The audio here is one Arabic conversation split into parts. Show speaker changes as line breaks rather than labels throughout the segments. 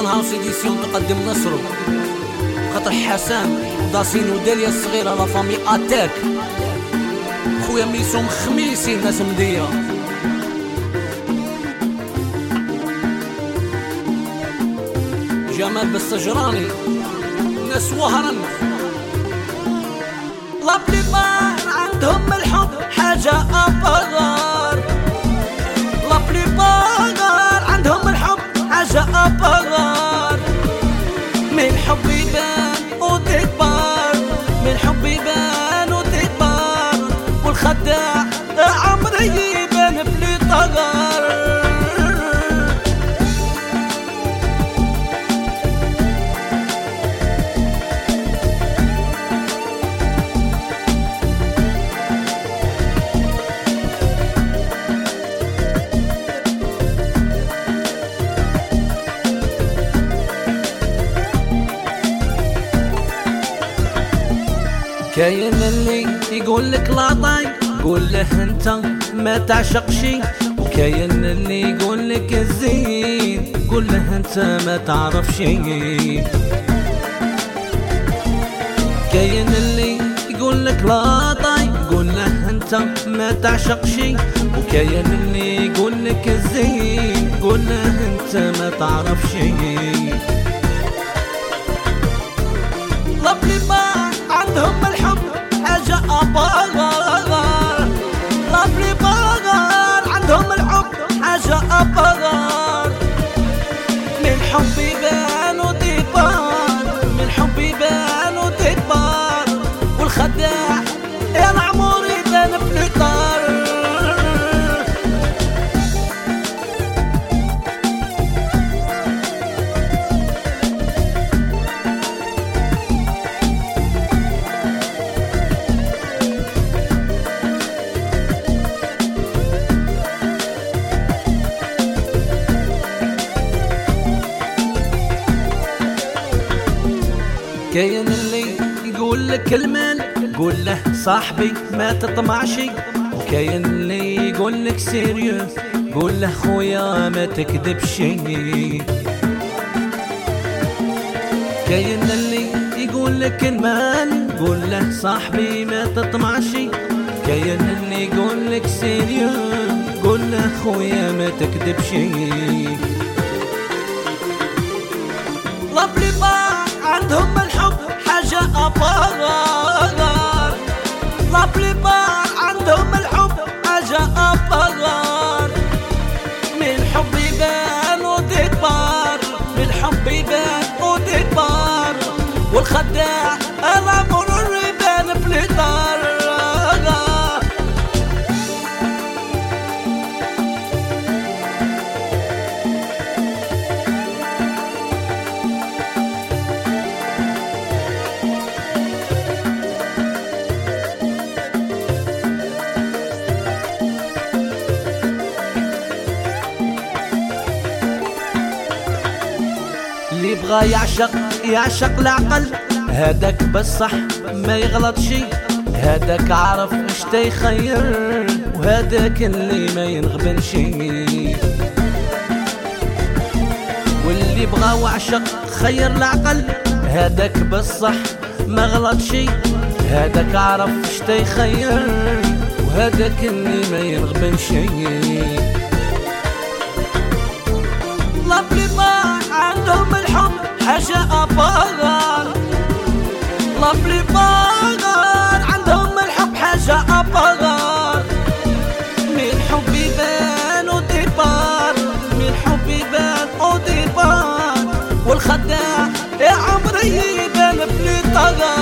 هنا نهار سيديسيون تقدم نصرو خاطر حسان داسين وداليا الصغيرة لا فامي أتاك. خويا ميسوم خميسي ناس مدية. جمال بالسجراني ناس وهرن لا بليبار عندهم الحب حاجة أبغار كاين اللي يقول لك لا طاي قول له أنت ما تعشق شي وكاين اللي يقول لك الزين قول له أنت ما تعرف شي كاين اللي يقول لك لا طاي قول له أنت ما تعشق شي وكاين اللي يقول لك الزين قول له أنت ما تعرف شي لبلي ما عندهم الحب كاين اللي يقول لك المال قول له صاحبي ما تطمع شي وكاين اللي يقول لك sérieux قول له خويا ما تكذب شي كاين اللي يقول لك المال قول له صاحبي ما تطمع شي كاين اللي يقول لك sérieux قول له خويا ما تكذب شي لبلي اللي بغى يعشق يعشق العقل هذاك بصح ما يغلط شي هذاك عارف اش تيخير وهذاك اللي ما ينغبن شي واللي بغى وعشق خير العقل هذاك بصح ما غلط شي هذاك عارف اش تيخير وهذاك اللي ما ينغبن شي حاجة أبغار لبلي بغار عندهم الحب حاجة أبغار من حب يبان وديبار من حب يبان وديبار والخداع يا عمري يبان بلي طغار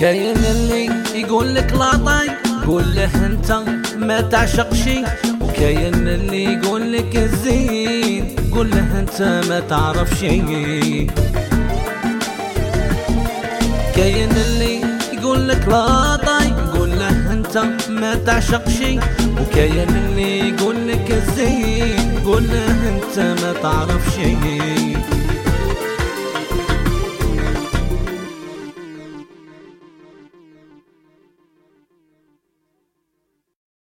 كاين اللي يقول لك لا طاي قول له أنت ما تعشق شي وكاين اللي يقول لك الزين قول له أنت ما تعرف شي كاين اللي يقول لك لا طاي قول له أنت ما تعشق شي وكاين اللي يقول لك الزين قول له أنت ما تعرف شي